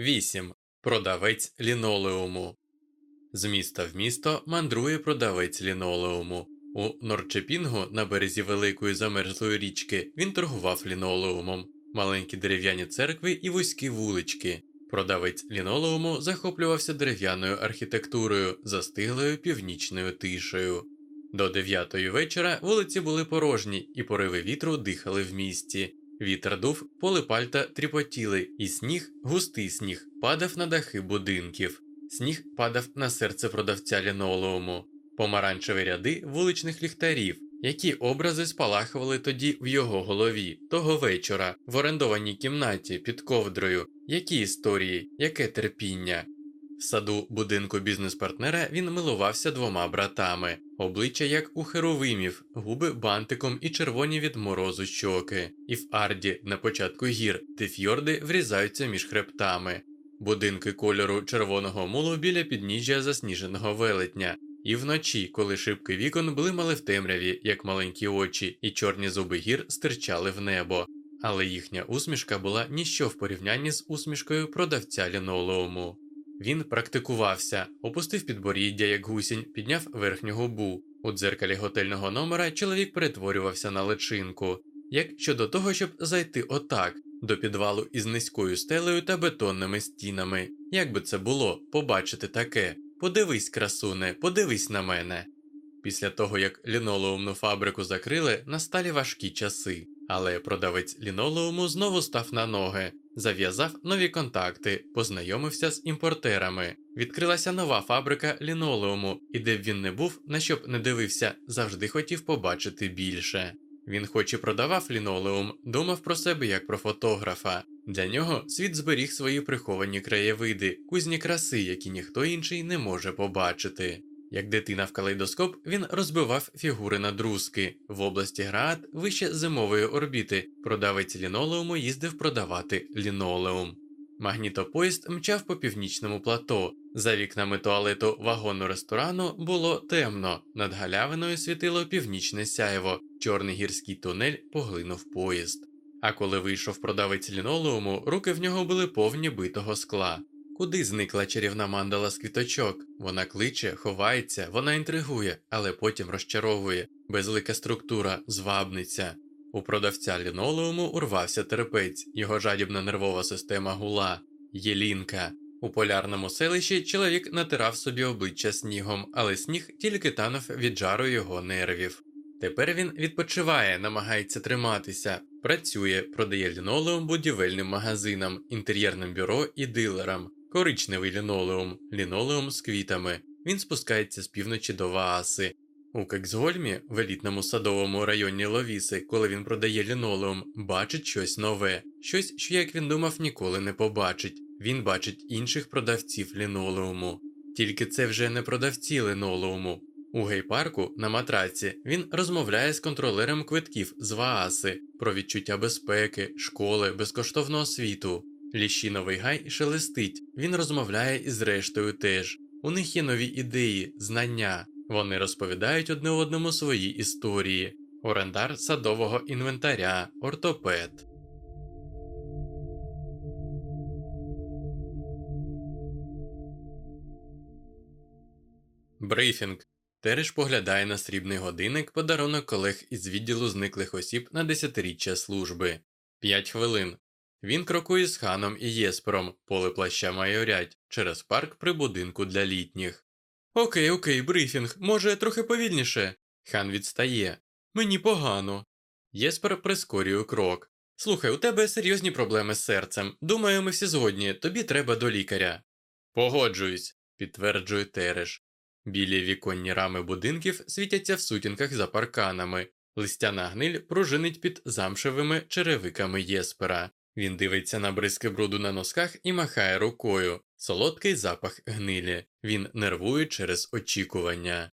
8. Продавець лінолеуму. З міста в місто мандрує продавець лінолеуму. У Норчепінгу на березі великої замерзлої річки він торгував лінолеумом, маленькі дерев'яні церкви і вузькі вулички. Продавець лінолеуму захоплювався дерев'яною архітектурою, застиглою північною тишею. До дев'ятої вечора вулиці були порожні, і пориви вітру дихали в місті. Вітер дув, поле пальта тріпотіли, і сніг, густий сніг, падав на дахи будинків. Сніг падав на серце продавця лінолеуму, помаранчеві ряди вуличних ліхтарів, які образи спалахували тоді в його голові, того вечора, в орендованій кімнаті під ковдрою, які історії, яке терпіння. В саду будинку бізнес-партнера він милувався двома братами, обличчя як у херовимів, губи бантиком і червоні від морозу щоки, і в арді на початку гір, де фьорди врізаються між хребтами, будинки кольору червоного мулу біля підніжжя засніженого велетня, і вночі, коли шибки вікон блимали в темряві, як маленькі очі, і чорні зуби гір стирчали в небо. Але їхня усмішка була ніщо в порівнянні з усмішкою продавця лінолеуму. Він практикувався, опустив підборіддя, як гусінь, підняв верхню губу. У дзеркалі готельного номера чоловік перетворювався на личинку, як щодо того, щоб зайти отак, до підвалу із низькою стелею та бетонними стінами. Як би це було побачити таке? Подивись, красуне, подивись на мене. Після того, як лінолеумну фабрику закрили, насталі важкі часи, але продавець лінолеуму знову став на ноги, зав'язав нові контакти, познайомився з імпортерами. Відкрилася нова фабрика лінолеуму, і де б він не був, на що б не дивився, завжди хотів побачити більше. Він, хоч і продавав лінолеум, думав про себе як про фотографа. Для нього світ зберіг свої приховані краєвиди, кузні краси, які ніхто інший не може побачити. Як дитина в калейдоскоп, він розбивав фігури на друзки. В області Граат, вище зимової орбіти, продавець лінолеуму їздив продавати лінолеум. Магнітопоїзд мчав по північному плато. За вікнами туалету вагону ресторану було темно, над галявиною світило північне сяєво, чорний гірський тунель поглинув поїзд. А коли вийшов продавець лінолеуму, руки в нього були повні битого скла. Куди зникла чарівна мандала з квіточок? Вона кличе, ховається, вона інтригує, але потім розчаровує, безлика структура, звабниця. У продавця лінолеуму урвався терпець, його жадібна нервова система гула, єлінка. У полярному селищі чоловік натирав собі обличчя снігом, але сніг тільки танув від жару його нервів. Тепер він відпочиває, намагається триматися, працює, продає лінолеум будівельним магазинам, інтер'єрним бюро і дилерам, коричневий лінолеум, лінолеум з квітами. Він спускається з півночі до Вааси. У Кексгольмі, в елітному садовому районі Ловіси, коли він продає лінолеум, бачить щось нове, щось, що, як він думав, ніколи не побачить. Він бачить інших продавців лінолеуму. Тільки це вже не продавці лінолеуму. У гей-парку на матраці він розмовляє з контролером квитків з Вааси про відчуття безпеки, школи, безкоштовного світу. Ліщиновий гай шелестить, він розмовляє із рештою теж. У них є нові ідеї, знання. Вони розповідають одне одному свої історії: орендар садового інвентаря, ортопед. Брифінг. Тереш поглядає на срібний годинник подарунок колег із відділу зниклих осіб на десятиріччя служби. П'ять хвилин. Він крокує з Ханом і Єспером, поли плаща майорять, через парк при будинку для літніх. Окей, окей, брифінг, може, трохи повільніше. Хан відстає. Мені погано. Єспер прискорює крок. Слухай, у тебе серйозні проблеми з серцем. Думаю, ми всі згодні, тобі треба до лікаря. Погоджуюсь, підтверджує Тереш. Білі віконні рами будинків світяться в сутінках за парканами. Листяна гниль пружинить під замшевими черевиками Єспера. Він дивиться на бризки бруду на носках і махає рукою. Солодкий запах гнилі. Він нервує через очікування.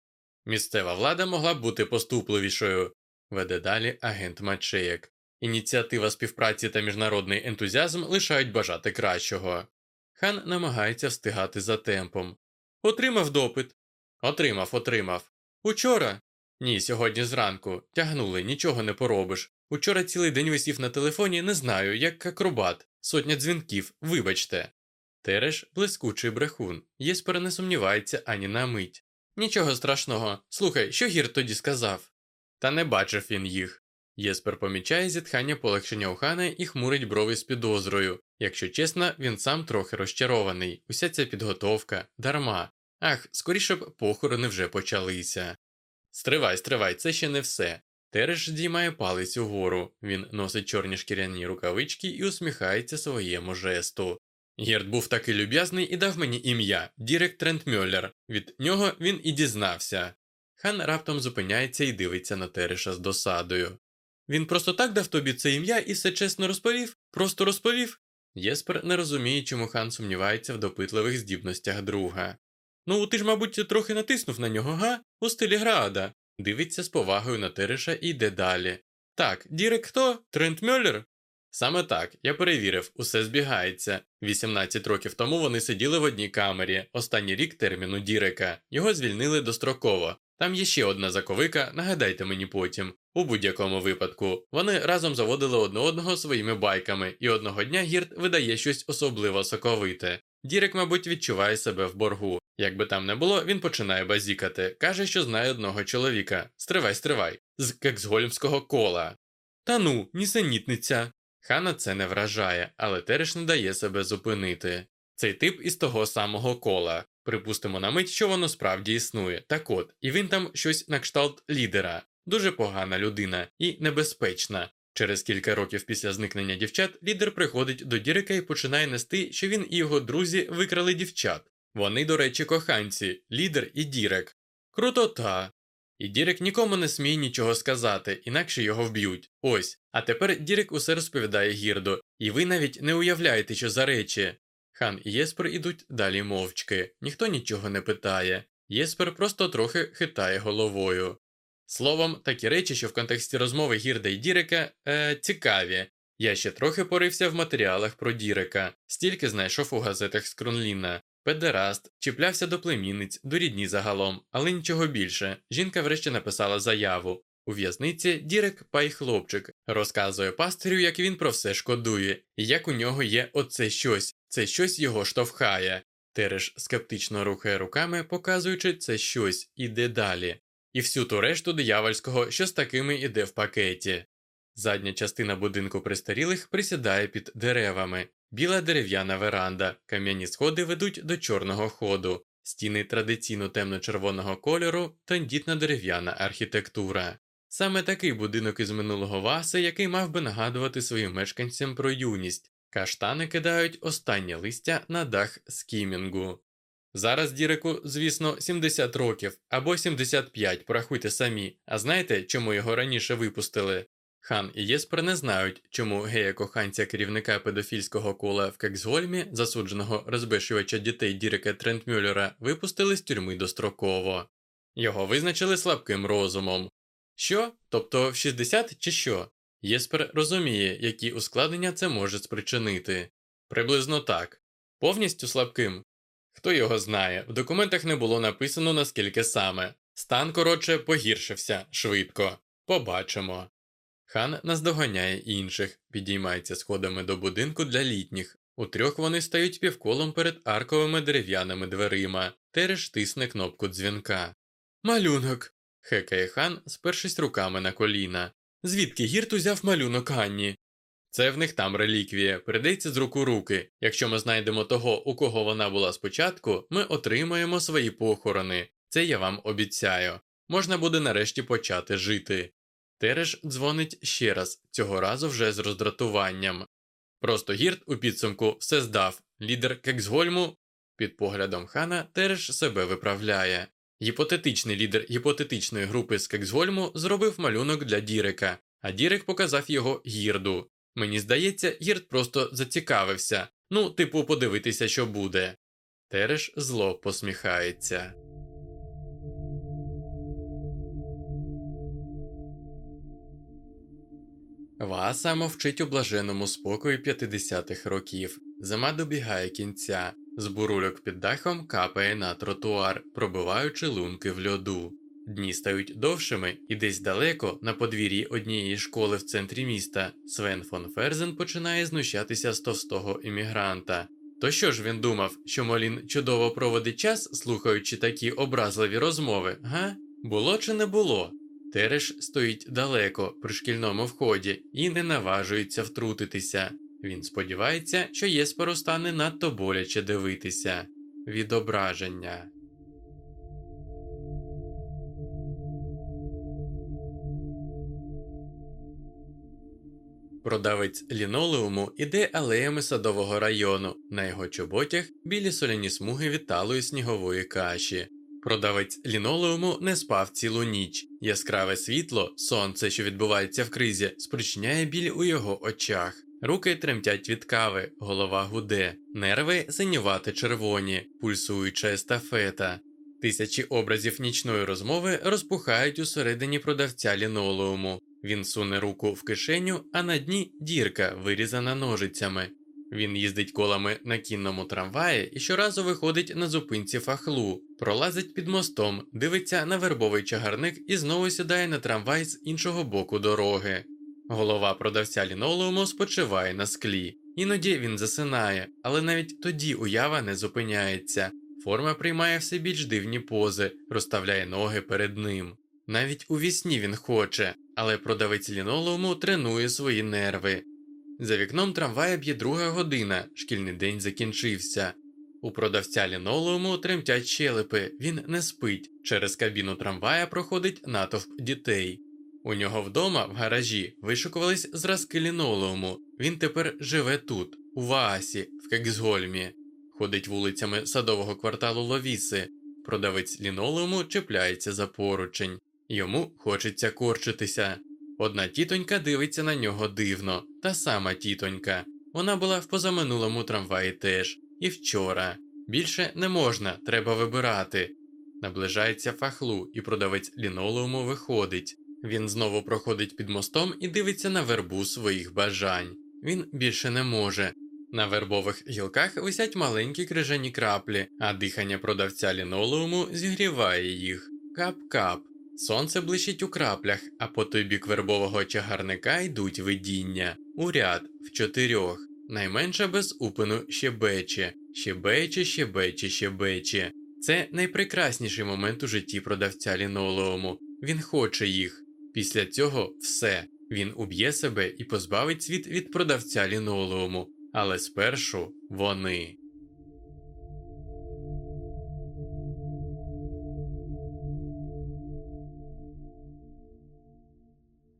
Місцева влада могла б бути поступливішою, веде далі агент Мачеєк. Ініціатива співпраці та міжнародний ентузіазм лишають бажати кращого. Хан намагається встигати за темпом. Отримав допит? Отримав, отримав. Учора? Ні, сьогодні зранку. Тягнули, нічого не поробиш. Учора цілий день висів на телефоні, не знаю, як акробат. Сотня дзвінків, вибачте. Тереш блискучий брехун. Єспер не сумнівається ані на мить. Нічого страшного. Слухай, що Гірд тоді сказав? Та не бачив він їх. Єспер помічає зітхання полегшення у Хана і хмурить брови з підозрою. Якщо чесно, він сам трохи розчарований. Уся ця підготовка, дарма. Ах, скоріше б похорони вже почалися. Стривай, стривай, це ще не все. Тереш здіймає палець угору. Він носить чорні шкіряні рукавички і усміхається своєму жесту. Гірд був такий люб'язний і дав мені ім'я Дірек Трент Мюллер. Від нього він і дізнався. Хан раптом зупиняється і дивиться на Тереша з досадою. Він просто так дав тобі це ім'я і все чесно розповів? Просто розповів? Єспер не розуміє, чому Хан сумнівається в допитливих здібностях друга. Ну, ти ж, мабуть, трохи натиснув на нього, га? У стилі Града. Дивиться з повагою на Тереша і йде далі. Так, Дірек хто? Трент Мюллер? Саме так, я перевірив, усе збігається. 18 років тому вони сиділи в одній камері, останній рік терміну Дірека. Його звільнили достроково. Там є ще одна заковика, нагадайте мені потім. У будь-якому випадку, вони разом заводили одне одного своїми байками, і одного дня Гірд видає щось особливо соковите. Дірек, мабуть, відчуває себе в боргу. Як би там не було, він починає базікати, каже, що знає одного чоловіка. Стривай, стривай, з кексгольмського кола. Та ну, нісенітниця. Хана це не вражає, але Тереш не дає себе зупинити. Цей тип із того самого кола. Припустимо на мить, що воно справді існує. Так от, і він там щось на кшталт лідера. Дуже погана людина і небезпечна. Через кілька років після зникнення дівчат лідер приходить до Дірека і починає нести, що він і його друзі викрали дівчат. Вони, до речі, коханці, лідер і Дірек. Крутота. І Дірек нікому не сміє нічого сказати, інакше його вб'ють. Ось. А тепер Дірек усе розповідає Гірду, і ви навіть не уявляєте, що за речі. Хан і Єспер ідуть далі мовчки, ніхто нічого не питає. Єспер просто трохи хитає головою. Словом, такі речі, що в контексті розмови Гірда і Дірека, е, цікаві. Я ще трохи порився в матеріалах про Дірека, стільки знайшов у газетах з Кронліна. Педераст, чіплявся до племінниць, до рідні загалом, але нічого більше. Жінка врешті написала заяву. У в'язниці Дірек пай хлопчик, розказує пастирю, як він про все шкодує, і як у нього є оце щось, це щось його штовхає. Тереш скептично рухає руками, показуючи це щось, іде далі. І всю ту решту диявольського, що з такими іде в пакеті. Задня частина будинку престарілих присідає під деревами, біла дерев'яна веранда, кам'яні сходи ведуть до чорного ходу, стіни традиційно темно-червоного кольору, тендітна дерев'яна архітектура. Саме такий будинок із минулого Васи, який мав би нагадувати своїм мешканцям про юність, каштани кидають останнє листя на дах скімінгу. Зараз Діреку, звісно, 70 років або 75, порахуйте самі, а знаєте, чому його раніше випустили? Хан і Єспер не знають, чому гея, коханця керівника педофільського кола в Кексгольмі, засудженого розбещувача дітей Дірека Трентмьоллера, випустили з тюрми достроково. Його визначили слабким розумом. Що? Тобто в 60 чи що? Єспер розуміє, які ускладнення це може спричинити. Приблизно так. Повністю слабким. Хто його знає, в документах не було написано наскільки саме. Стан, коротше, погіршився швидко. Побачимо. Хан наздоганяє інших, підіймається сходами до будинку для літніх. У трьох вони стають півколом перед арковими дерев'яними дверима, Тереш тисне кнопку дзвінка. Малюнок. хекає хан, спершись руками на коліна. Звідки гірт узяв малюнок Анні? Це в них там реліквія, передається з рук у руки. Якщо ми знайдемо того, у кого вона була спочатку, ми отримаємо свої похорони. Це я вам обіцяю. Можна буде нарешті почати жити. Тереш дзвонить ще раз, цього разу вже з роздратуванням. Просто гірт у підсумку все здав. Лідер Кексгольму під поглядом хана Тереш себе виправляє. Гіпотетичний лідер гіпотетичної групи з Кексгольму зробив малюнок для Дірека, а Дірек показав його гірду. Мені здається, гірд просто зацікавився ну, типу, подивитися, що буде. Тереш зло посміхається. Вааса мовчить у блаженому спокої 50-х років. Зима добігає кінця. З бурульок під дахом капає на тротуар, пробиваючи лунки в льоду. Дні стають довшими, і десь далеко, на подвір'ї однієї школи в центрі міста, Свен фон Ферзен починає знущатися з товстого іммігранта. То що ж він думав, що Молін чудово проводить час, слухаючи такі образливі розмови, га? Було чи не було? Тереш стоїть далеко при шкільному вході і не наважується втрутитися. Він сподівається, що Єсперу стане надто боляче дивитися. Відображення. Продавець лінолеуму іде алеями садового району. На його чоботях білі соляні смуги від талої снігової каші. Продавець лінолеуму не спав цілу ніч. Яскраве світло, сонце, що відбувається в кризі, спричиняє біль у його очах. Руки тремтять від кави, голова гуде, нерви синювати червоні, пульсуюча естафета. Тисячі образів нічної розмови розпухають усередині продавця лінолеуму. Він суне руку в кишеню, а на дні дірка, вирізана ножицями. Він їздить колами на кінному трамваї і щоразу виходить на зупинці фахлу, пролазить під мостом, дивиться на вербовий чагарник і знову сідає на трамвай з іншого боку дороги. Голова продавця лінолеуму спочиває на склі. Іноді він засинає, але навіть тоді уява не зупиняється. Форма приймає все більш дивні пози, розставляє ноги перед ним. Навіть у вісні він хоче, але продавець лінолеуму тренує свої нерви. За вікном трамвая б'є друга година, шкільний день закінчився. У продавця лінолеуму тремтять щелепи, він не спить. Через кабіну трамвая проходить натовп дітей. У нього вдома в гаражі вишукувались зразки лінолеуму. Він тепер живе тут, у Ваасі, в Кексгольмі, ходить вулицями садового кварталу Ловіси. Продавець лінолеуму чіпляється за поручень. Йому хочеться корчитися. Одна тітонька дивиться на нього дивно, та сама тітонька. Вона була в позаминулому трамваї теж, і вчора. Більше не можна, треба вибирати. Наближається фахлу, і продавець лінолеуму виходить. Він знову проходить під мостом і дивиться на вербу своїх бажань. Він більше не може. На вербових гілках висять маленькі крижані краплі, а дихання продавця лінолеуму зігріває їх. Кап-кап. Сонце блищить у краплях, а по той бік вербового чагарника йдуть видіння. У ряд, в чотирьох. Найменша без упину щебече, щебече, щебече, щебече. Це найпрекрасніший момент у житті продавця лінолеуму. Він хоче їх. Після цього все. Він уб'є себе і позбавить світ від продавця лінолеуму. Але спершу вони.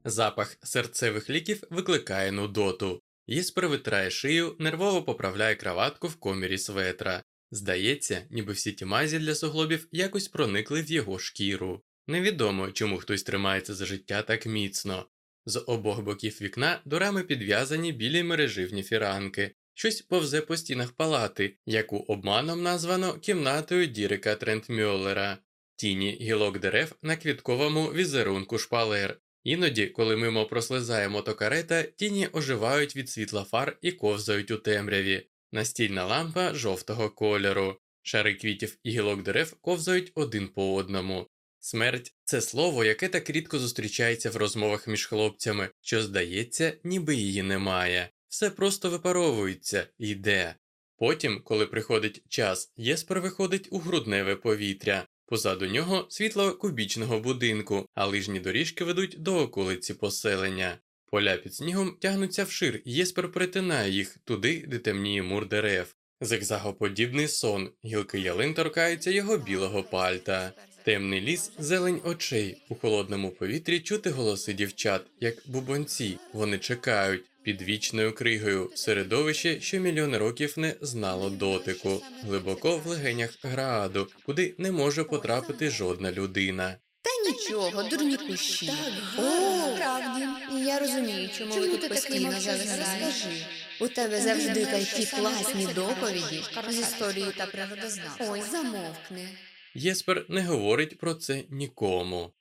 Запах серцевих ліків викликає нудоту. Їспер витрає шию, нервово поправляє краватку в комірі светра. Здається, ніби всі ті мазі для суглобів якось проникли в його шкіру. Невідомо, чому хтось тримається за життя так міцно. З обох боків вікна до рами підв'язані білі мереживні фіранки, щось повзе по стінах палати, яку обманом названо кімнатою Дірика Трентмюллера, тіні гілок дерев на квітковому візерунку шпалер. Іноді, коли мимо прослизає мотокарета, тіні оживають від світла фар і ковзають у темряві, настільна лампа жовтого кольору, шари квітів і гілок дерев ковзають один по одному. Смерть це слово, яке так рідко зустрічається в розмовах між хлопцями, що здається, ніби її немає. Все просто випаровується йде. Потім, коли приходить час, Єспер виходить у грудневе повітря. Позаду нього світло кубічного будинку, а лижні доріжки ведуть до околиці поселення. Поля під снігом тягнуться вшир, і Єспер перетинає їх туди, де темніє мур дерев. Зигзагоподібний сон, гілки ялин торкаються його білого пальта. Темний ліс, зелень очей. У холодному повітрі чути голоси дівчат, як бубонці. Вони чекають під вічною кригою, середовище, що мільйони років не знало дотику, глибоко в легенях грааду, куди не може потрапити жодна людина. Та нічого, дурні кущі. Так, О, справді. я розумію, чому, Чому ви тут постійно зависаєш. Розкажи. У тебе Та завжди такі класні доповіді з історії та природознавства. Ой, замовкни. Єспер не говорить про це нікому.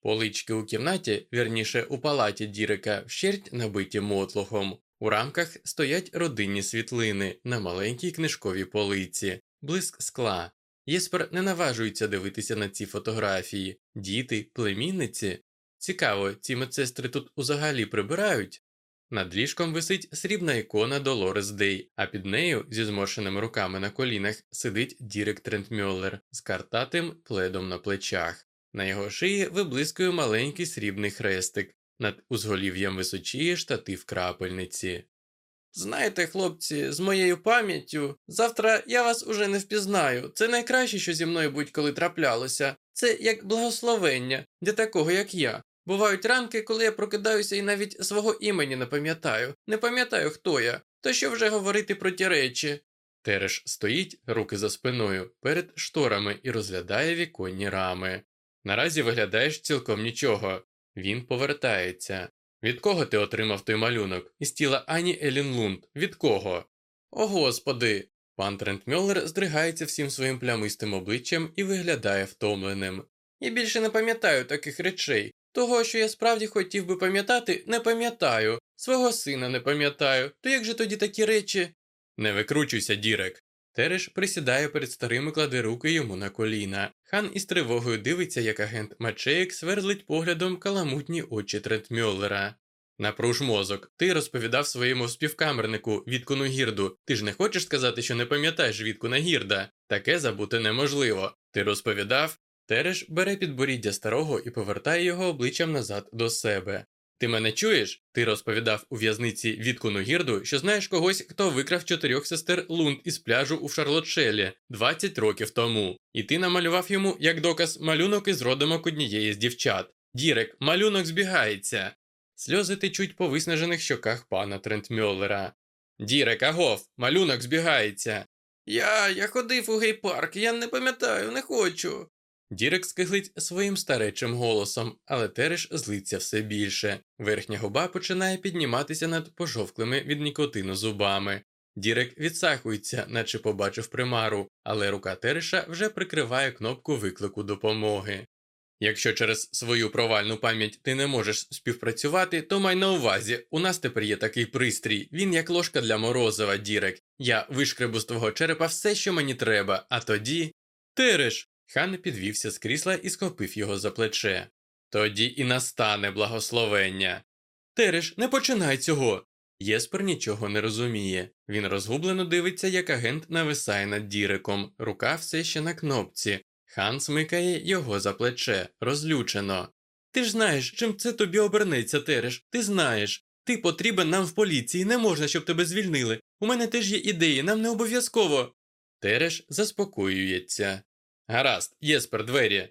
Полички у кімнаті, вірніше у палаті Дірика, вщерть набиті мотлохом. У рамках стоять родинні світлини на маленькій книжковій полиці, блиск скла. Єспер не наважується дивитися на ці фотографії. Діти, племінниці. Цікаво, ці медсестри тут узагалі прибирають? Над ліжком висить срібна ікона Долорес Дей, а під нею, зі зморшеними руками на колінах, сидить Дірек Трентмьоллер з картатим пледом на плечах. На його шиї виблискує маленький срібний хрестик, над узголів'ям височіє штатив крапельниці. Знаєте, хлопці, з моєю пам'яттю, завтра я вас уже не впізнаю. Це найкраще, що зі мною будь-коли траплялося. Це як благословення для такого, як я. Бувають ранки, коли я прокидаюся і навіть свого імені не пам'ятаю, не пам'ятаю, хто я, то що вже говорити про ті речі. Тереш стоїть, руки за спиною, перед шторами і розглядає віконні рами. Наразі виглядаєш цілком нічого. Він повертається. Від кого ти отримав той малюнок? Із тіла Ані Елін Лунд. Від кого? О господи. Пан Трентмьоллер здригається всім своїм плямистим обличчям і виглядає втомленим. Я більше не пам'ятаю таких речей. Того, що я справді хотів би пам'ятати, не пам'ятаю. Свого сина не пам'ятаю. То як же тоді такі речі? Не викручуйся, Дірек. Тереш присідає перед старим і кладе руки йому на коліна. Хан із тривогою дивиться, як агент Мачеєк свердлить поглядом каламутні очі Трентмьоллера. Напруж мозок, ти розповідав своєму співкамернику Віткуну Гірду. Ти ж не хочеш сказати, що не пам'ятаєш Віткуна Гірда? Таке забути неможливо. Ти розповідав? Тереш бере підборіддя старого і повертає його обличчям назад до себе. Ти мене чуєш? Ти розповідав у в'язниці Віткуну Гірду, що знаєш когось, хто викрав чотирьох сестер Лунд із пляжу у Шарлотшелі 20 років тому, і ти намалював йому як доказ малюнок із родимок однієї з дівчат. Дірек, малюнок збігається. Сльози течуть по виснажених щоках пана Трентмьоллера. Дірек, агов, малюнок збігається. Я. я ходив у гей-парк, я не пам'ятаю, не хочу. Дірек скиглить своїм старечим голосом, але Тереш злиться все більше. Верхня губа починає підніматися над пожовклими від нікотину зубами. Дірек відсахується, наче побачив примару, але рука Тереша вже прикриває кнопку виклику допомоги. Якщо через свою провальну пам'ять ти не можеш співпрацювати, то май на увазі, у нас тепер є такий пристрій, він як ложка для морозива, Дірек. Я вишкребу з твого черепа все, що мені треба, а тоді. Тереш. Хан підвівся з крісла і схопив його за плече. Тоді і настане благословення. Тереш, не починай цього. Єспер нічого не розуміє. Він розгублено дивиться, як агент нависає над Діреком, рука все ще на кнопці. Хан смикає його за плече, розлючено. Ти ж знаєш, чим це тобі обернеться, Тереш. Ти знаєш. Ти потрібен нам в поліції, не можна, щоб тебе звільнили. У мене теж є ідеї, нам не обов'язково. Тереш заспокоюється. Гаразд, Єспер, двері.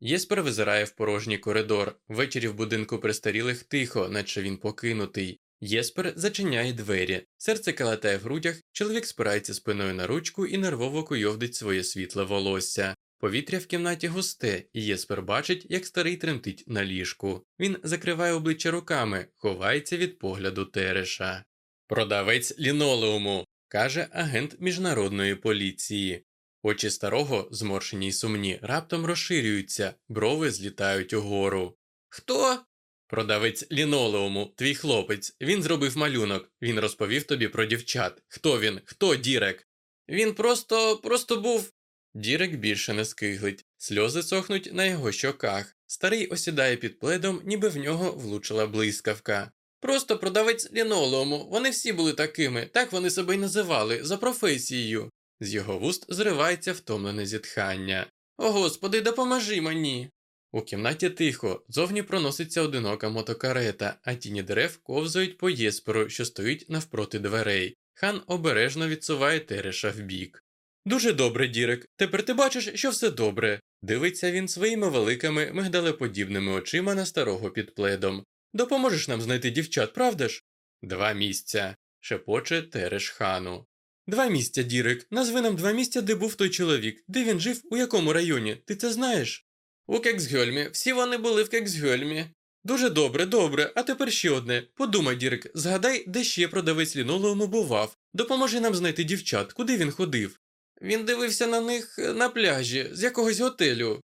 Єспер визирає в порожній коридор. Ввечері в будинку престарілих тихо, наче він покинутий. Єспер зачиняє двері. Серце калатає в грудях, чоловік спирається спиною на ручку і нервово куйовдить своє світле волосся. Повітря в кімнаті густе, і Єспер бачить, як старий тремтить на ліжку. Він закриває обличчя руками, ховається від погляду Тереша. Продавець лінолеуму, каже агент міжнародної поліції. Очі старого, зморшені й сумні, раптом розширюються, брови злітають угору. Хто? Продавець лінолеуму, твій хлопець. Він зробив малюнок. Він розповів тобі про дівчат. Хто він? Хто Дірек? Він просто, просто був. Дірек більше не скиглить, сльози сохнуть на його щоках. Старий осідає під пледом, ніби в нього влучила блискавка. Просто продавець лінолеуму, вони всі були такими, так вони себе й називали, за професією. З його вуст зривається втомлене зітхання. О господи, допоможи мені. У кімнаті тихо, зовні проноситься одинока мотокарета, а тіні дерев ковзають по Єсперу, що стоїть навпроти дверей. Хан обережно відсуває Тереша вбік. Дуже добре, Дірек. Тепер ти бачиш, що все добре. Дивиться він своїми великими мигдалеподібними очима на старого під пледом. Допоможеш нам знайти дівчат, правда ж? Два місця. шепоче Тереш Хану. Два місця, Дірек. Назви нам два місця, де був той чоловік. Де він жив, у якому районі? Ти це знаєш? У Кексгольмі. Всі вони були в Кексгольмі. Дуже добре, добре. А тепер ще одне. Подумай, Дірек, згадай, де ще продавець лінолеуму бував. Допоможи нам знайти дівчат, куди він ходив. Він дивився на них на пляжі, з якогось готелю.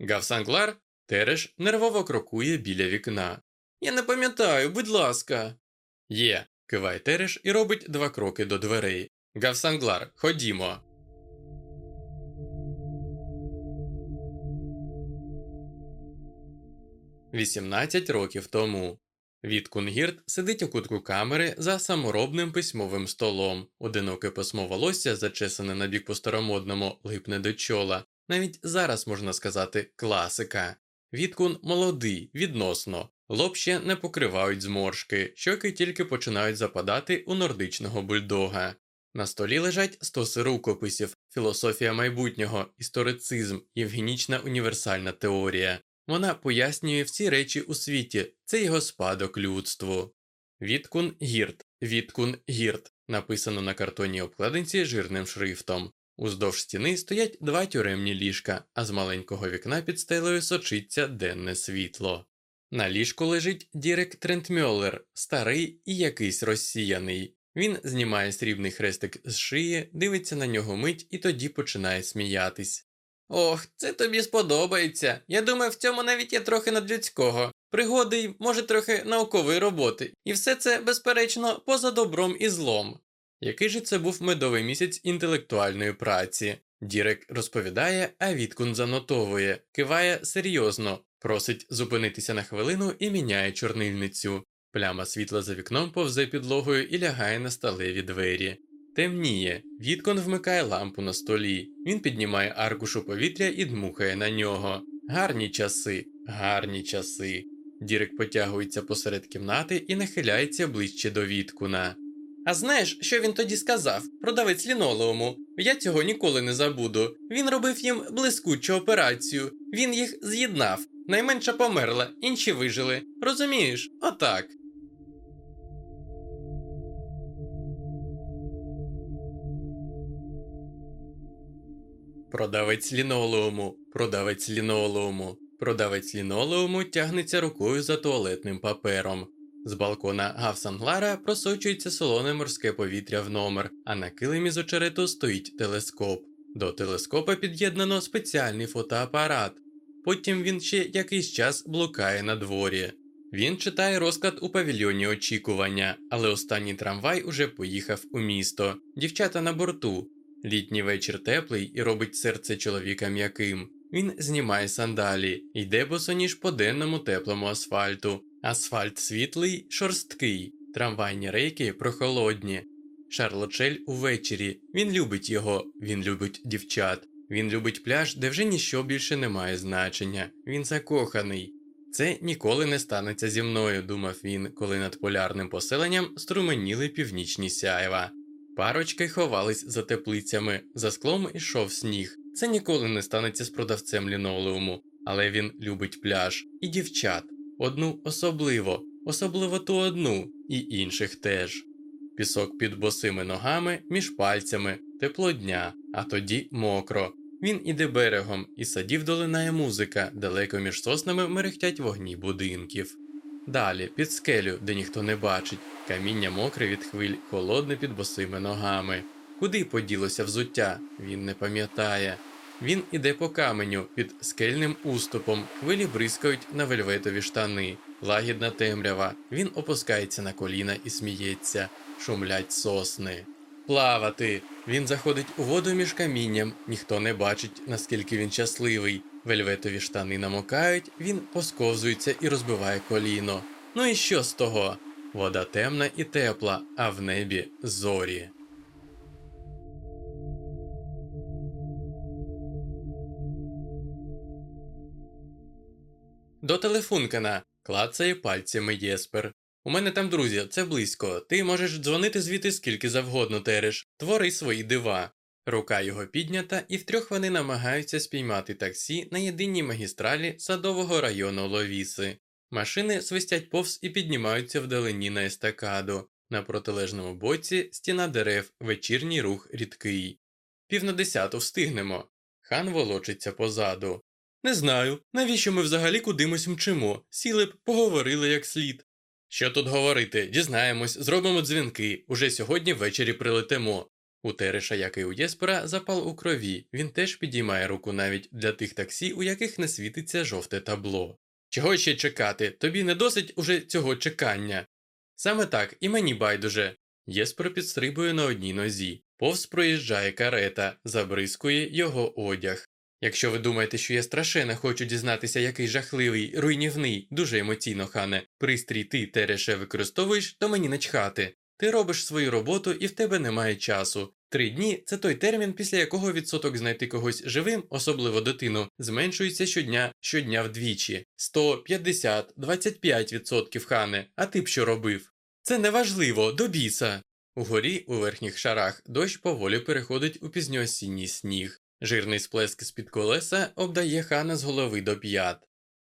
Гавсанглар Тереш нервово крокує біля вікна. Я не пам'ятаю, будь ласка. Є. киває Тереш і робить два кроки до дверей. Гавсанглар, ходімо. Вісімнадцять років тому. Віткун Гірт сидить у кутку камери за саморобним письмовим столом. Одиноке письмо волосся, зачесане на бік по-старомодному, липне до чола. Навіть зараз можна сказати класика. Віткун молодий, відносно. Лоб ще не покривають зморшки, щоки тільки починають западати у нордичного бульдога. На столі лежать стоси рукописів, філософія майбутнього, історицизм, євгенічна універсальна теорія. Вона пояснює всі речі у світі, це його спадок людству. Віткун гірт, Віткун гірт, написано на картонній обкладинці жирним шрифтом. Уздовж стіни стоять два тюремні ліжка, а з маленького вікна під стелею сочиться денне світло. На ліжку лежить Дірек Трентмьоллер, старий і якийсь розсіяний. Він знімає срібний хрестик з шиї, дивиться на нього мить і тоді починає сміятись. Ох, це тобі сподобається. Я думаю, в цьому навіть є трохи надлюдського. Пригоди й, може, трохи наукової роботи. І все це, безперечно, поза добром і злом. Який же це був медовий місяць інтелектуальної праці? Дірек розповідає, а Віткун занотовує, киває серйозно, просить зупинитися на хвилину і міняє чорнильницю. Пляма світла за вікном повзе підлогою і лягає на сталеві двері. Темніє. Віткон вмикає лампу на столі. Він піднімає аркуш у повітря і дмухає на нього. Гарні часи, гарні часи. Дірек потягується посеред кімнати і нахиляється ближче до Віткуна. А знаєш, що він тоді сказав? Продавець лінолеуму. Я цього ніколи не забуду. Він робив їм блискучу операцію. Він їх з'єднав. Найменша померла, інші вижили. Розумієш? Отак. Продавець лінолеуму, продавець лінолеуму, продавець лінолеуму тягнеться рукою за туалетним папером. З балкона Гавсанглара просочується солоне морське повітря в номер, а на килимі з очерету стоїть телескоп. До телескопа під'єднано спеціальний фотоапарат. Потім він ще якийсь час блукає на дворі. Він читає розклад у павільйоні очікування, але останній трамвай уже поїхав у місто. Дівчата на борту. Літній вечір теплий і робить серце чоловіка м'яким. Він знімає сандалі, йде босоніж по денному теплому асфальту. Асфальт світлий, шорсткий, трамвайні рейки прохолодні. Шарлотшель увечері. Він любить його, він любить дівчат. Він любить пляж, де вже ніщо більше не має значення. Він закоханий. Це ніколи не станеться зі мною, думав він, коли над полярним поселенням струменіли північні сяйва. Парочки ховались за теплицями, за склом ішов сніг. Це ніколи не станеться з продавцем лінолеуму, але він любить пляж і дівчат. Одну особливо, особливо ту одну, і інших теж. Пісок під босими ногами, між пальцями, тепло дня, а тоді мокро. Він іде берегом, і садів долинає музика, далеко між соснами мерехтять вогні будинків. Далі, під скелю, де ніхто не бачить, каміння мокре від хвиль, холодне під босими ногами. Куди поділося взуття? Він не пам'ятає. Він іде по каменю під скельним уступом, хвилі бризкають на вельветові штани, лагідна темрява. Він опускається на коліна і сміється, шумлять сосни. Плавати. Він заходить у воду між камінням, ніхто не бачить, наскільки він щасливий. Вельветові штани намокають, він посковзується і розбиває коліно. Ну і що з того? Вода темна і тепла, а в небі зорі. До телефункана. Клацає пальцями Єспер. У мене там друзі, це близько. Ти можеш дзвонити звідти скільки завгодно тереш. Твори свої дива. Рука його піднята, і втрьох вони намагаються спіймати таксі на єдиній магістралі садового району Ловіси. Машини свистять повз і піднімаються вдалині на естакаду. На протилежному боці стіна дерев, вечірній рух рідкий. Пів на десяту встигнемо. Хан волочиться позаду. Не знаю, навіщо ми взагалі кудимось мчимо. Сіли б, поговорили як слід. Що тут говорити? Дізнаємось, зробимо дзвінки. Уже сьогодні ввечері прилетимо. У Тереша, як і у Єспера, запал у крові. Він теж підіймає руку навіть для тих таксі, у яких не світиться жовте табло. Чого ще чекати? Тобі не досить уже цього чекання. Саме так, і мені байдуже. Єспер підстрибує на одній нозі. Повз проїжджає карета, забризкує його одяг. Якщо ви думаєте, що я страшенно хочу дізнатися, який жахливий, руйнівний, дуже емоційно, хане, пристрій ти тереше використовуєш, то мені начхати. Ти робиш свою роботу і в тебе немає часу. Три дні це той термін, після якого відсоток знайти когось живим, особливо дитину, зменшується щодня, щодня вдвічі. 100, 50, 25 відсотків, хане. А ти б що робив? Це неважливо, до біса. Угорі, у верхніх шарах, дощ поволі переходить у пізньоосінній сніг. Жирний сплеск з-під колеса обдає хана з голови до п'ят.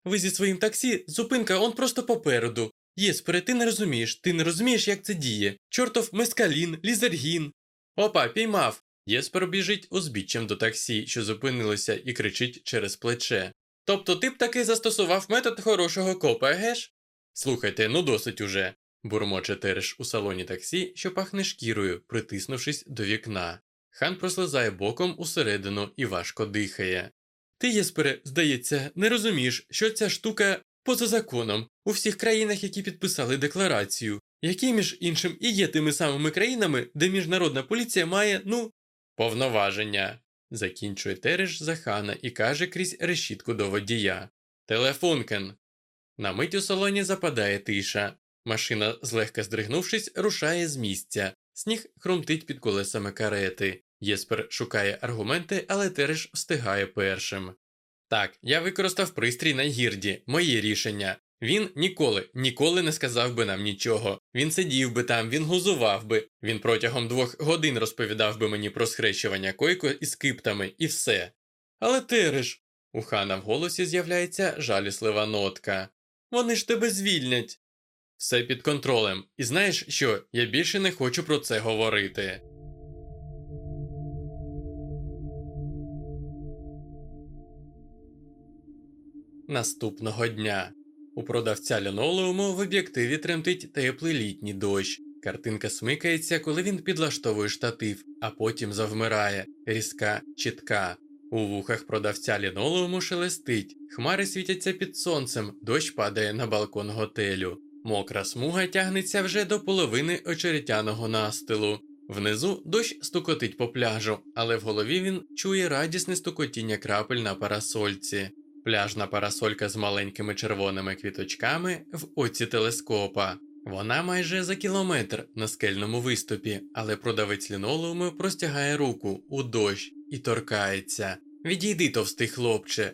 Ви зі своїм таксі, зупинка он просто попереду. Єспере, ти не розумієш, ти не розумієш, як це діє. Чортов мескалін, лізергін. Опа, піймав. Єспер біжить узбіччям до таксі, що зупинилося, і кричить через плече. Тобто ти б таки застосував метод хорошого копа, геш? Слухайте, ну досить уже. бурмоче тереш у салоні таксі, що пахне шкірою, притиснувшись до вікна. Хан прослизає боком усередину і важко дихає. Ти, Єспере, здається, не розумієш, що ця штука поза законом у всіх країнах, які підписали декларацію, які, між іншим, і є тими самими країнами, де міжнародна поліція має, ну, повноваження. Закінчує Тереш за хана і каже крізь решітку до водія. Телефонкен. На мить у салоні западає тиша. Машина, злегка здригнувшись, рушає з місця. Сніг хрумтить під колесами карети. Єспер шукає аргументи, але Тереш встигає першим. Так, я використав пристрій на гірді, моє рішення. Він ніколи, ніколи не сказав би нам нічого. Він сидів би там, він гузував би, він протягом двох годин розповідав би мені про схрещування койко із киптами і все. Але Тереш. У хана в голосі з'являється жаліслива нотка. Вони ж тебе звільнять. Все під контролем. І знаєш що? Я більше не хочу про це говорити. Наступного дня у продавця лінолеуму в об'єктиві тремтить теплий літній дощ. Картинка смикається, коли він підлаштовує штатив, а потім завмирає, різка, чітка. У вухах продавця лінолеуму шелестить, хмари світяться під сонцем, дощ падає на балкон готелю. Мокра смуга тягнеться вже до половини очеретяного настилу. Внизу дощ стукотить по пляжу, але в голові він чує радісне стукотіння крапель на парасольці. Пляжна парасолька з маленькими червоними квіточками в оці телескопа. Вона майже за кілометр на скельному виступі, але продавець лінолеуму простягає руку у дощ і торкається. Відійди, товстий хлопче.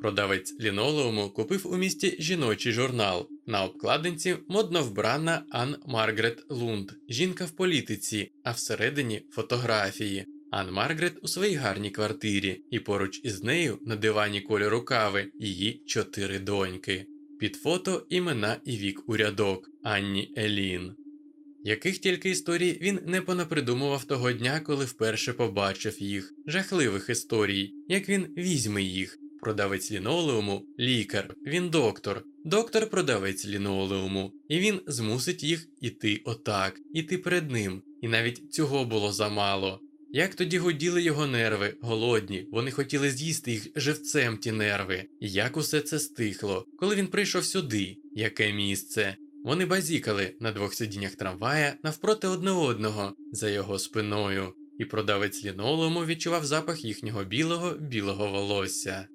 Продавець лінолеуму купив у місті жіночий журнал. На обкладинці модно вбрана Ан Маргарет Лунд, жінка в політиці, а всередині фотографії. Ан Маргарет у своїй гарній квартирі, і поруч із нею на дивані кольору кави її чотири доньки. Під фото імена і вік у рядок Анні Елін. Яких тільки історій він не понапридумував того дня, коли вперше побачив їх, жахливих історій, як він візьме їх. Продавець лінолеуму, лікар, він доктор, доктор продавець лінолеуму, і він змусить їх іти отак, іти перед ним, і навіть цього було замало. Як тоді гуділи його нерви, голодні, вони хотіли з'їсти їх живцем ті нерви, як усе це стихло, коли він прийшов сюди, яке місце? Вони базікали на двох сидіннях трамвая навпроти одне одного за його спиною, і продавець лінолому відчував запах їхнього білого білого волосся.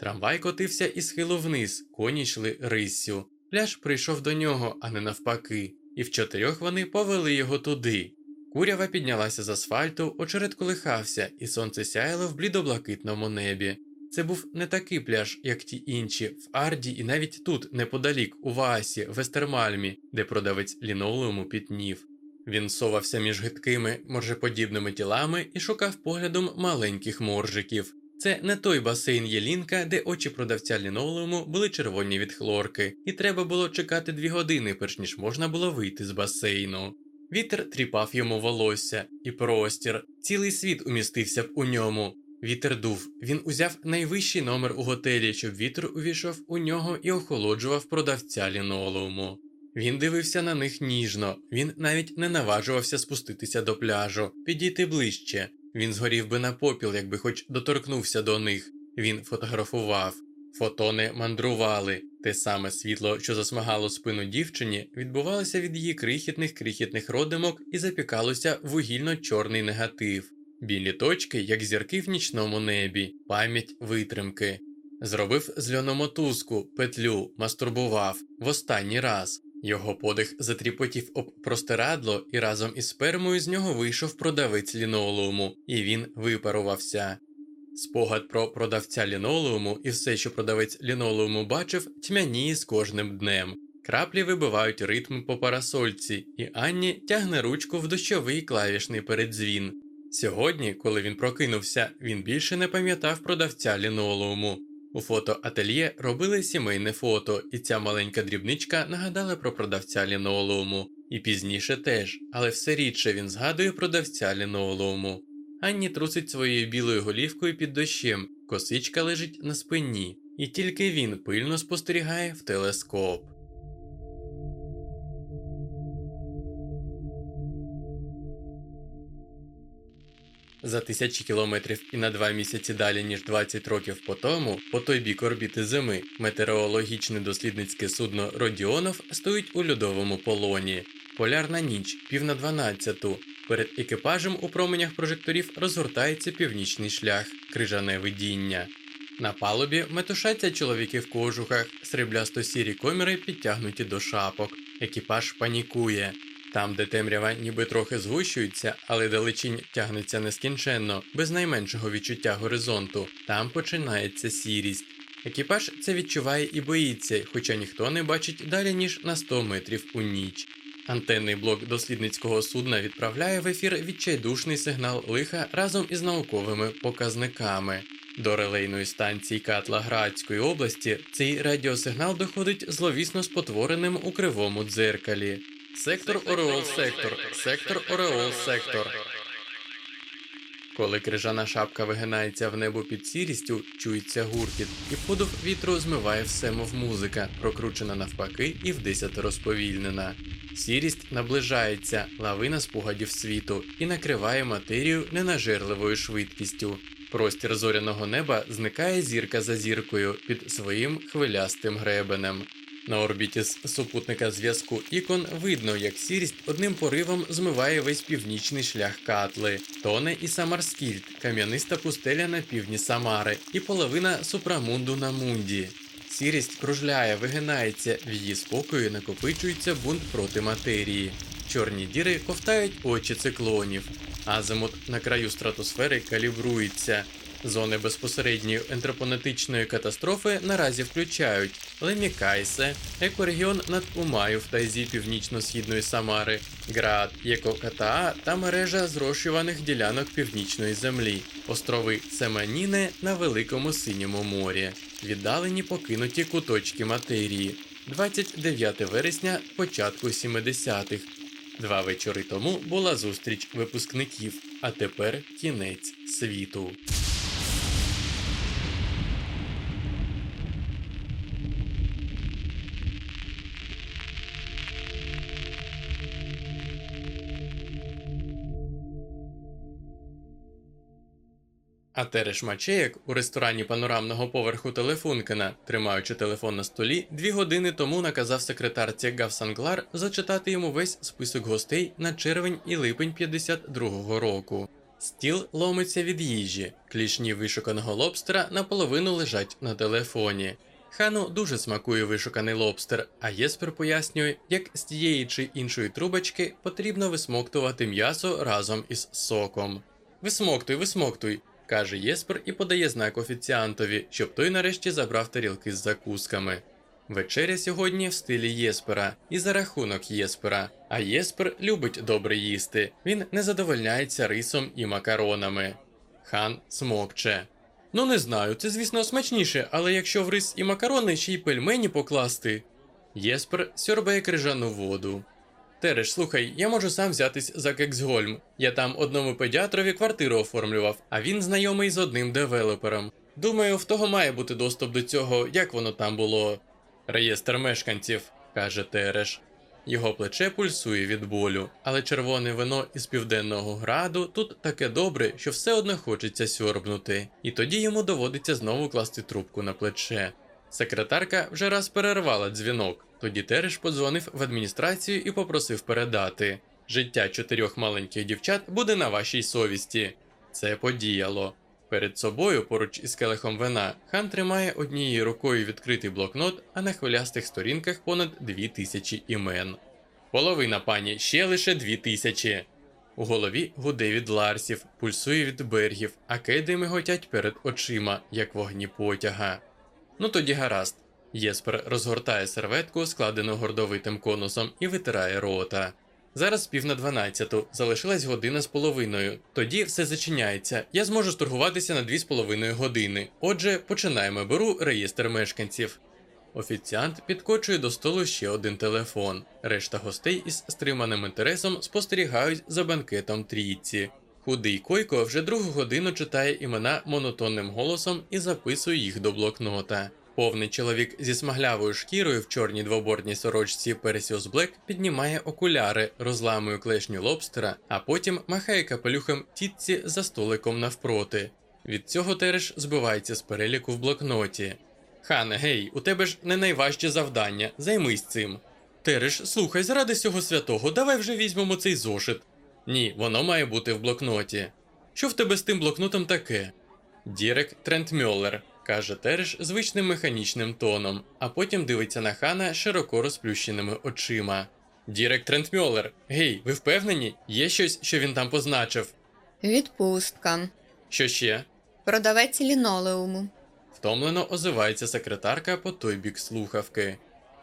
Трамвай котився із схилу вниз, коні йшли риссю. Пляж прийшов до нього, а не навпаки, і в чотирьох вони повели його туди. Курява піднялася з асфальту, очерет колихався, і сонце сяяло в блідоблакитному небі. Це був не такий пляж, як ті інші, в Арді і навіть тут, неподалік, у Ваасі, в Естермальмі, де продавець лінолеуму пітнів. Він совався між гидкими, моржеподібними тілами і шукав поглядом маленьких моржиків. Це не той басейн Єлінка, де очі продавця лінолеуму були червоні від хлорки, і треба було чекати дві години, перш ніж можна було вийти з басейну. Вітер тріпав йому волосся і простір, цілий світ умістився б у ньому. Вітер дув, він узяв найвищий номер у готелі, щоб вітер увійшов у нього і охолоджував продавця лінолеуму. Він дивився на них ніжно, він навіть не наважувався спуститися до пляжу, підійти ближче. Він згорів би на попіл, якби хоч доторкнувся до них. Він фотографував. Фотони мандрували. Те саме світло, що засмагало спину дівчині, відбувалося від її крихітних крихітних родимок і запікалося вугільно-чорний негатив. Білі точки, як зірки в нічному небі, пам'ять витримки. Зробив з льону петлю, мастурбував в останній раз. Його подих затріпотів об простирадло, і разом із спермою з нього вийшов продавець лінолеуму, і він випарувався. Спогад про продавця лінолеуму і все, що продавець лінолеуму бачив, тьмяніє з кожним днем. Краплі вибивають ритм по парасольці, і Анні тягне ручку в дощовий клавішний передзвін. Сьогодні, коли він прокинувся, він більше не пам'ятав продавця лінолеуму. У фотоательє робили сімейне фото, і ця маленька дрібничка нагадала про продавця лінолеуму. І пізніше теж, але все рідше він згадує продавця лінолеуму. Анні трусить своєю білою голівкою під дощем, косичка лежить на спині, і тільки він пильно спостерігає в телескоп. За тисячі кілометрів і на два місяці далі, ніж 20 років по тому, по той бік орбіти Зими, метеорологічне дослідницьке судно Родіонов стоїть у льодовому полоні. Полярна ніч, пів на дванадцяту. Перед екіпажем у променях прожекторів розгортається північний шлях, крижане видіння. На палубі метушаться чоловіки в кожухах, сріблясто сірі коміри підтягнуті до шапок. Екіпаж панікує. Там, де темрява ніби трохи згущується, але далечінь тягнеться нескінченно, без найменшого відчуття горизонту, там починається сірість. Екіпаж це відчуває і боїться, хоча ніхто не бачить далі ніж на 100 метрів у ніч. Антенний блок дослідницького судна відправляє в ефір відчайдушний сигнал лиха разом із науковими показниками. До релейної станції Катла Градської області цей радіосигнал доходить зловісно спотвореним у кривому дзеркалі. Сектор Ореол Сектор, сектор Ореол Сектор. Коли крижана шапка вигинається в небо під сірістю, чується гуркіт, і подув вітру змиває все, мов музика, прокручена навпаки і вдесятеро сповільнена. Сірість наближається, лавина спогадів світу, і накриває матерію ненажерливою швидкістю. Простір зоряного неба зникає зірка за зіркою під своїм хвилястим гребенем. На орбіті з супутника зв'язку ікон видно, як сірість одним поривом змиває весь північний шлях катли, тоне і Самарскільд, кам'яниста пустеля на півдні Самари і половина супрамунду на мунді. Сірість кружляє, вигинається, в її спокою накопичується бунт проти матерії. Чорні діри ковтають очі циклонів. Азимут на краю стратосфери калібрується. Зони безпосередньої ентропонетичної катастрофи наразі включають Лемікайсе, екорегіон над Умаю в тайзі північно-східної Самари, Град, Єкокатаа та мережа зрошуваних ділянок північної землі, острови Семаніни на Великому Синьому морі, віддалені покинуті куточки матерії. 29 вересня, початку 70-х. Два вечори тому була зустріч випускників, а тепер кінець світу. А Тереш Мачеєк у ресторані панорамного поверху Телефункена, тримаючи телефон на столі, дві години тому наказав секретарці Гавсанглар зачитати йому весь список гостей на червень і липень 52-го року. Стіл ломиться від їжі, клішні вишуканого лобстера наполовину лежать на телефоні. Хану дуже смакує вишуканий лобстер, а Єспер пояснює, як з тієї чи іншої трубочки потрібно висмоктувати м'ясо разом із соком. Висмоктуй, висмоктуй, каже Єспер і подає знак офіціантові, щоб той нарешті забрав тарілки з закусками. Вечеря сьогодні в стилі Єспера і за рахунок Єспера. А Єспер любить добре їсти. Він не задовольняється рисом і макаронами. Хан смокче. Ну не знаю, це звісно смачніше, але якщо в рис і макарони ще й пельмені покласти. Єспер сьорбає крижану воду. Тереш, слухай, я можу сам взятись за Кексгольм. Я там одному педіатрові квартиру оформлював, а він знайомий з одним девелопером. Думаю, в того має бути доступ до цього, як воно там було. Реєстр мешканців, каже Тереш. Його плече пульсує від болю, але червоне вино із південного граду тут таке добре, що все одно хочеться сьорбнути, і тоді йому доводиться знову класти трубку на плече. Секретарка вже раз перервала дзвінок. Тоді Тереш подзвонив в адміністрацію і попросив передати: життя чотирьох маленьких дівчат буде на вашій совісті. Це подіяло. Перед собою, поруч із келихом вина, хан тримає однією рукою відкритий блокнот, а на хвилястих сторінках понад дві тисячі імен. Половина пані, ще лише дві тисячі. У голові гуде від ларсів, пульсує від бергів, а кеди миготять перед очима, як вогні потяга. Ну тоді гаразд. Єспер розгортає серветку, складену гордовитим конусом, і витирає рота. Зараз пів на дванадцяту, залишилась година з половиною. Тоді все зачиняється. Я зможу сторгуватися на дві з половиною години. Отже, починаємо. Беру реєстр мешканців. Офіціант підкочує до столу ще один телефон. Решта гостей із стриманим інтересом спостерігають за банкетом трійці. Худий койко вже другу годину читає імена монотонним голосом і записує їх до блокнота. Повний чоловік зі смаглявою шкірою в чорній двоборній сорочці Персіус Блек піднімає окуляри, розламує клешню лобстера, а потім махає капелюхом тітці за столиком навпроти. Від цього Тереш збивається з переліку в блокноті. Хане, гей, у тебе ж не найважче завдання, займись цим. Тереш, слухай, заради всього святого, давай вже візьмемо цей зошит. Ні, воно має бути в блокноті. Що в тебе з тим блокнотом таке? Дірек Трентмьоллер, каже Тереш звичним механічним тоном, а потім дивиться на хана широко розплющеними очима. Дірек Трентмьоллер, гей, ви впевнені? Є щось, що він там позначив? Відпустка. Що ще? Продавець лінолеуму. Втомлено озивається секретарка по той бік слухавки.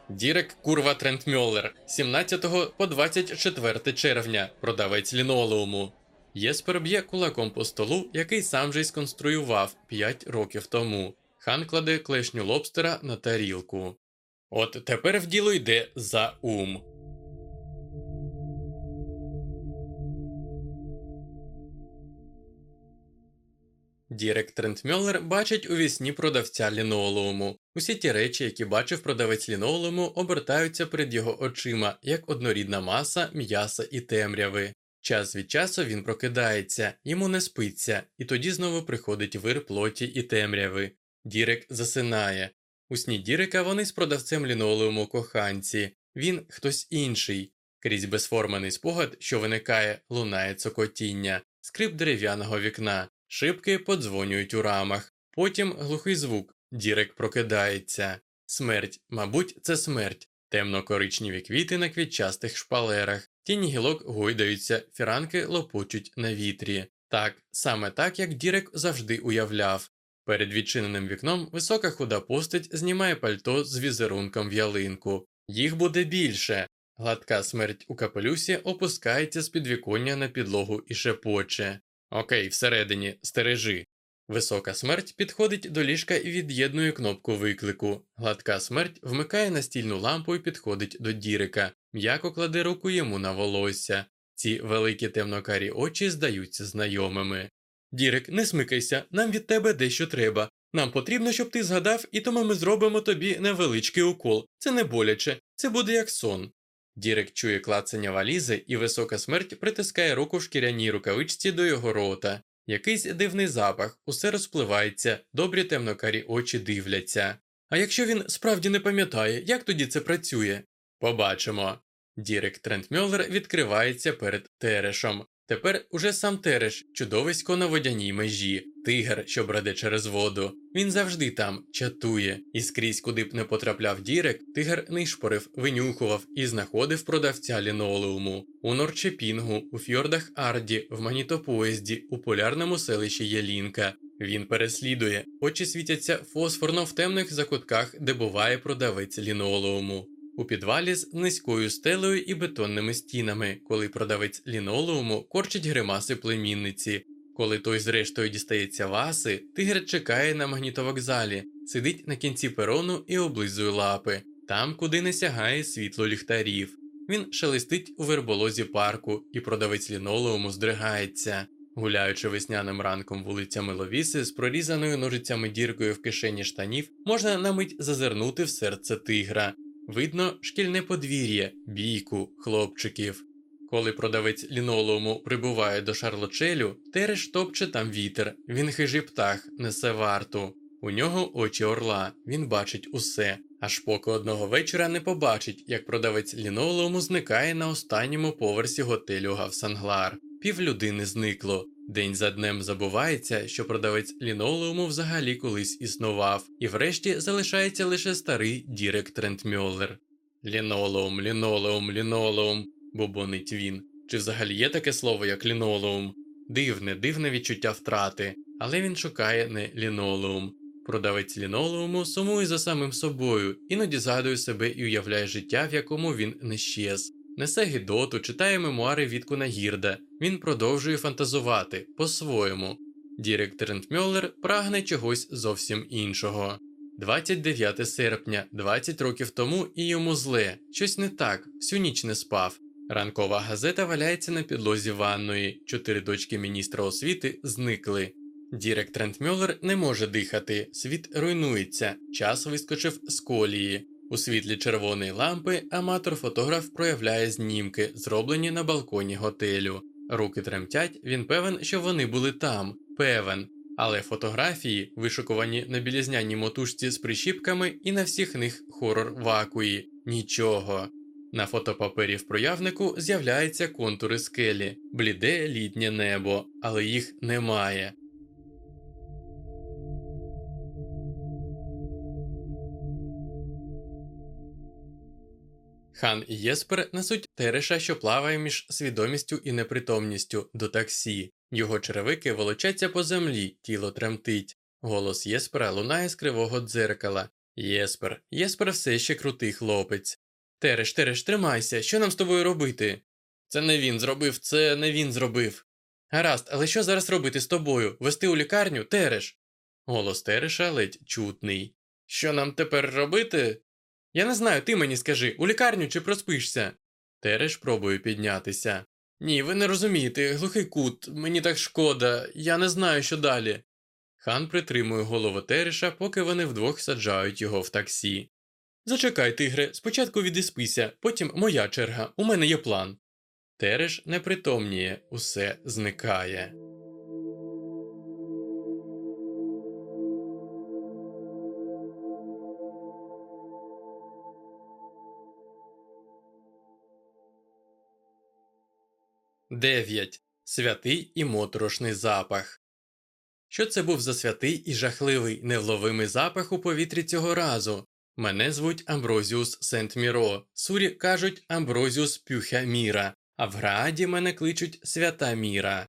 Дірек Курва Трентмьоллер, 17 по 24 червня, продавець лінолеуму. Єспер б'є кулаком по столу, який сам же й сконструював 5 років тому. Хан кладе клешню лобстера на тарілку. От тепер в діло йде за ум. Дірек Трентмьоллер бачить уві сні продавця лінолеуму. Усі ті речі, які бачив продавець лінолеуму, обертаються перед його очима, як однорідна маса, м'яса і темряви. Час від часу він прокидається, йому не спиться, і тоді знову приходить вир плоті і темряви. Дірек засинає. У сні Дірека вони з продавцем лінолеуму коханці, він хтось інший. Крізь безформений спогад, що виникає, лунає цокотіння, скрип дерев'яного вікна, шибки подзвонюють у рамах, потім глухий звук, Дірек прокидається. Смерть, мабуть, це смерть. Темно-коричневі квіти на квітчастих шпалерах, тіні гілок гойдаються, фіранки лопочуть на вітрі. Так, саме так, як Дірек завжди уявляв. Перед відчиненим вікном висока худа постать знімає пальто з візерунком в ялинку. Їх буде більше. Гладка смерть у капелюсі опускається з підвіконня на підлогу і шепоче. Окей, всередині, стережи. Висока смерть підходить до ліжка і від'єднує кнопку виклику. Гладка смерть вмикає настільну лампу і підходить до Дірика, м'яко кладе руку йому на волосся. Ці великі темнокарі очі здаються знайомими. Дірик, не смикайся, нам від тебе дещо треба. Нам потрібно, щоб ти згадав, і тому ми зробимо тобі невеличкий укол. Це не боляче, це буде як сон. Дірек чує клацання валізи, і висока смерть притискає руку в шкіряній рукавичці до його рота. Якийсь дивний запах, усе розпливається, добрі темнокарі очі дивляться. А якщо він справді не пам'ятає, як тоді це працює? Побачимо. Дірек Трентмьоллер відкривається перед Терешем. Тепер уже сам Тереш, чудовисько на водяній межі, тигр, що бреде через воду. Він завжди там чатує, і скрізь, куди б не потрапляв Дірек, тигр нишпорив, винюхував і знаходив продавця лінолеуму. У Норчепінгу, у фьордах Арді, в магнітопоїзді, у полярному селищі Ялінка. Він переслідує, очі світяться фосфорно в темних закутках, де буває продавець лінолеуму. У підвалі з низькою стелею і бетонними стінами, коли продавець лінолеуму корчить гримаси племінниці. Коли той зрештою дістається васи, тигр чекає на магнітовокзалі, сидить на кінці перону і облизує лапи, там, куди не сягає світло ліхтарів. Він шелестить у верболозі парку, і продавець лінолеуму здригається. Гуляючи весняним ранком вулицями Ловіси з прорізаною ножицями діркою в кишені штанів, можна на мить зазирнути в серце тигра. Видно шкільне подвір'я, бійку, хлопчиків. Коли продавець лінолеуму прибуває до шарлочелю, Тереш топче там вітер, він хижий птах, несе варту. У нього очі орла, він бачить усе, аж поки одного вечора не побачить, як продавець лінолеуму зникає на останньому поверсі готелю Гавсанглар. Півлюдини зникло. День за днем забувається, що продавець лінолеуму взагалі колись існував, і врешті залишається лише старий Дірек Трентмьоллер. Лінолеум, лінолеум, лінолеум, бубонить він. Чи взагалі є таке слово, як лінолеум? Дивне, дивне відчуття втрати, але він шукає не лінолеум. Продавець лінолеуму сумує за самим собою, іноді згадує себе і уявляє життя, в якому він не щез. Несе гідоту, читає мемуари Віткуна Гірда. Він продовжує фантазувати по-своєму. Дірек Трентмьоллер прагне чогось зовсім іншого. 29 серпня, 20 років тому, і йому зле, щось не так, всю ніч не спав. Ранкова газета валяється на підлозі ванної. Чотири дочки міністра освіти зникли. Дірек Трентмьоллер не може дихати, світ руйнується, час вискочив з колії. У світлі червоної лампи аматор-фотограф проявляє знімки, зроблені на балконі готелю. Руки тремтять, він певен, що вони були там, певен. Але фотографії, вишукувані на білізняній мотужці з прищіпками, і на всіх них хорор вакуї. Нічого. На фотопапері в проявнику з'являються контури скелі, бліде літнє небо, але їх немає. Хан і Єспер несуть тереша, що плаває між свідомістю і непритомністю до таксі. Його черевики волочаться по землі, тіло тремтить. Голос Єспера лунає з кривого дзеркала. Єспер, Єспер все ще крутий хлопець. Тереш, Тереш, тримайся, що нам з тобою робити? Це не він зробив, це не він зробив. Гаразд, але що зараз робити з тобою? Вести у лікарню, Тереш? Голос Тереша ледь чутний. Що нам тепер робити? Я не знаю, ти мені скажи, у лікарню чи проспишся? Тереш пробує піднятися. Ні, ви не розумієте, глухий кут, мені так шкода, я не знаю, що далі. Хан притримує голову Тереша, поки вони вдвох саджають його в таксі. Зачекай, тигре, спочатку відіспися, потім моя черга, у мене є план. Тереш непритомніє, усе зникає. Дев'ять. Святий і моторошний запах. Що це був за святий і жахливий невловимий запах у повітрі цього разу? Мене звуть Амброзіус Сент Міро, сурі кажуть Амброзіус Пюхя Міра, а в Грааді мене кличуть Свята Міра.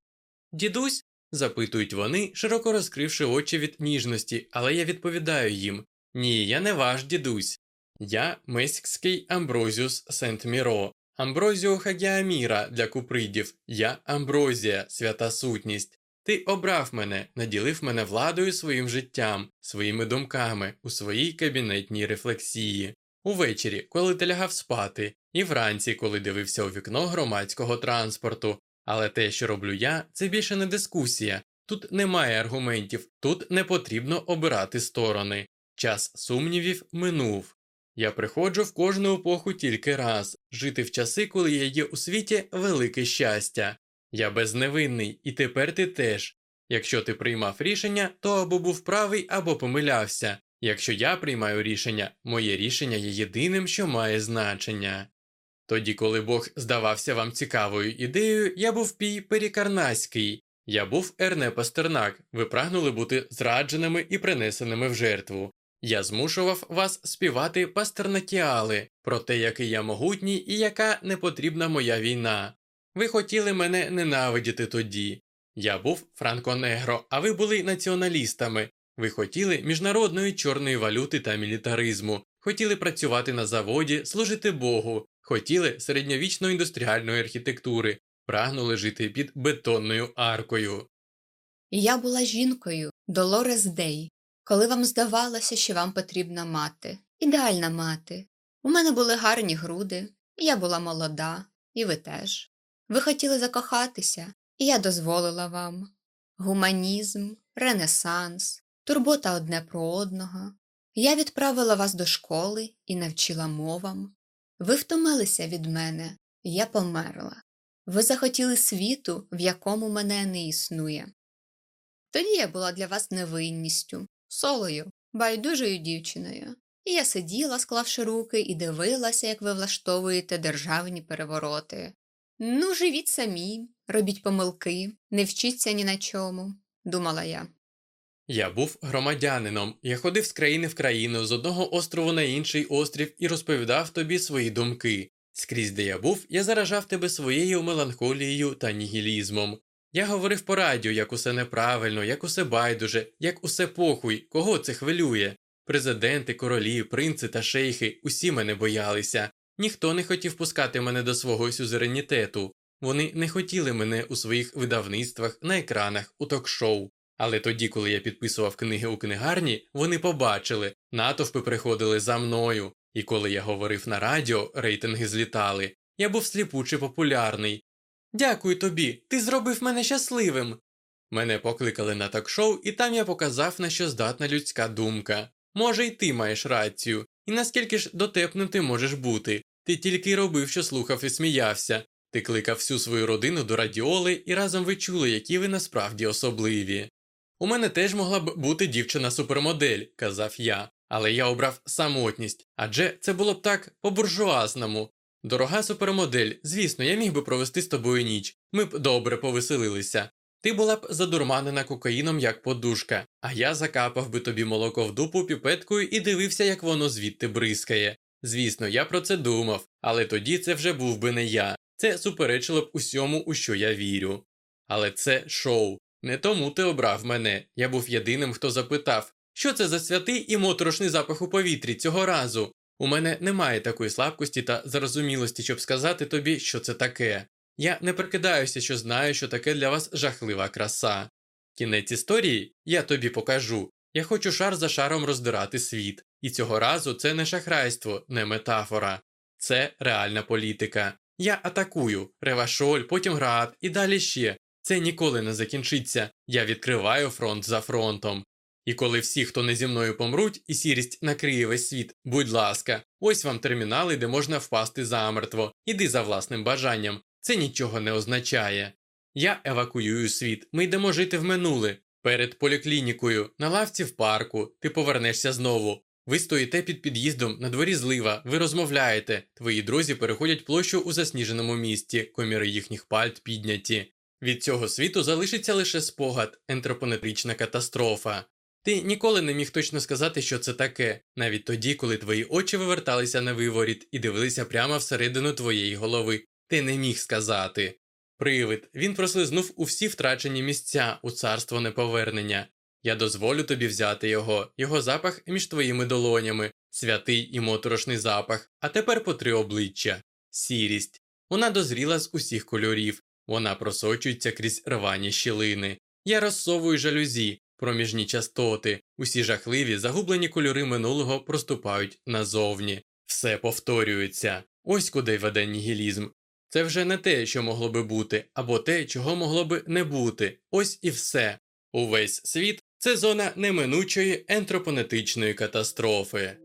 Дідусь? запитують вони, широко розкривши очі від ніжності, але я відповідаю їм Ні, я не ваш дідусь. Я меськський Амброзіус Сент Міро, Амброзіо Хагіаміра для купридів, я Амброзія, свята сутність. Ти обрав мене, наділив мене владою своїм життям, своїми думками у своїй кабінетній рефлексії, увечері, коли ти лягав спати, і вранці, коли дивився у вікно громадського транспорту. Але те, що роблю я, це більше не дискусія. Тут немає аргументів, тут не потрібно обирати сторони. Час сумнівів минув. Я приходжу в кожну епоху тільки раз жити в часи, коли я є у світі велике щастя. Я безневинний, і тепер ти теж. Якщо ти приймав рішення, то або був правий, або помилявся. Якщо я приймаю рішення, моє рішення є єдиним, що має значення. Тоді, коли Бог здавався вам цікавою ідеєю, я був пій перікарнаський, я був Ерне Пастернак, ви прагнули бути зрадженими і принесеними в жертву. Я змушував вас співати пастернакіали про те, який я могутній і яка не потрібна моя війна. Ви хотіли мене ненавидіти тоді. Я був франко-негро, а ви були націоналістами. Ви хотіли міжнародної чорної валюти та мілітаризму, хотіли працювати на заводі, служити Богу, хотіли середньовічної індустріальної архітектури, прагнули жити під бетонною аркою. Я була жінкою, Долорес Дей, коли вам здавалося, що вам потрібна мати, ідеальна мати. У мене були гарні груди, і я була молода, і ви теж. Ви хотіли закохатися, і я дозволила вам. Гуманізм, ренесанс, турбота одне про одного. Я відправила вас до школи і навчила мовам. Ви втомилися від мене, і я померла. Ви захотіли світу, в якому мене не існує. Тоді я була для вас невинністю, солою, байдужою дівчиною, і я сиділа, склавши руки, і дивилася, як ви влаштовуєте державні перевороти. Ну, живіть самі, робіть помилки, не вчіться ні на чому, думала я. Я був громадянином, я ходив з країни в країну, з одного острову на інший острів і розповідав тобі свої думки. Скрізь, де я був, я заражав тебе своєю меланхолією та нігілізмом. Я говорив по радіо, як усе неправильно, як усе байдуже, як усе похуй, кого це хвилює. Президенти, королі, принци та шейхи усі мене боялися. Ніхто не хотів пускати мене до свого сюзеренітету. Вони не хотіли мене у своїх видавництвах, на екранах, у ток-шоу. Але тоді, коли я підписував книги у книгарні, вони побачили, натовпи приходили за мною, і коли я говорив на радіо, рейтинги злітали. Я був сліпуче популярний. Дякую тобі, ти зробив мене щасливим. Мене покликали на ток-шоу, і там я показав, на що здатна людська думка. Може, й ти маєш рацію, і наскільки ж дотепним ти можеш бути. Ти тільки й робив, що слухав і сміявся. Ти кликав всю свою родину до радіоли, і разом ви чули, які ви насправді особливі. У мене теж могла б бути дівчина супермодель, казав я, але я обрав самотність, адже це було б так по-буржуазному. Дорога супермодель, звісно, я міг би провести з тобою ніч, ми б добре повеселилися. Ти була б задурманена кокаїном як подушка, а я закапав би тобі молоко в дупу піпеткою і дивився, як воно звідти бризкає. Звісно, я про це думав, але тоді це вже був би не я. Це суперечило б усьому, у що я вірю. Але це шоу. Не тому ти обрав мене. Я був єдиним, хто запитав, що це за святий і моторошний запах у повітрі цього разу. У мене немає такої слабкості та зарозумілості, щоб сказати тобі, що це таке. Я не прикидаюся, що знаю, що таке для вас жахлива краса. Кінець історії я тобі покажу. Я хочу шар за шаром роздирати світ, і цього разу це не шахрайство, не метафора, це реальна політика. Я атакую ревашоль, потім град і далі ще. Це ніколи не закінчиться. Я відкриваю фронт за фронтом. І коли всі, хто не зі мною помруть, і сірість накриє весь світ, будь ласка, ось вам термінали, де можна впасти замертво, іди за власним бажанням. Це нічого не означає. Я евакуюю світ, ми йдемо жити в минуле. Перед поліклінікою, на лавці в парку, ти повернешся знову. Ви стоїте під під'їздом, на дворі злива, ви розмовляєте, твої друзі переходять площу у засніженому місті, коміри їхніх пальт підняті. Від цього світу залишиться лише спогад, ентропонетрична катастрофа. Ти ніколи не міг точно сказати, що це таке, навіть тоді, коли твої очі виверталися на виворіт і дивилися прямо всередину твоєї голови. Ти не міг сказати. Привид, він прослизнув у всі втрачені місця у царство неповернення. Я дозволю тобі взяти його, його запах між твоїми долонями, святий і моторошний запах, а тепер по три обличчя. Сірість. Вона дозріла з усіх кольорів, вона просочується крізь рвані щілини. Я розсовую жалюзі, проміжні частоти, усі жахливі, загублені кольори минулого проступають назовні. Все повторюється. Ось куди веде нігілізм. Це вже не те, що могло би бути, або те, чого могло би не бути. Ось і все. Увесь світ це зона неминучої ентропонетичної катастрофи.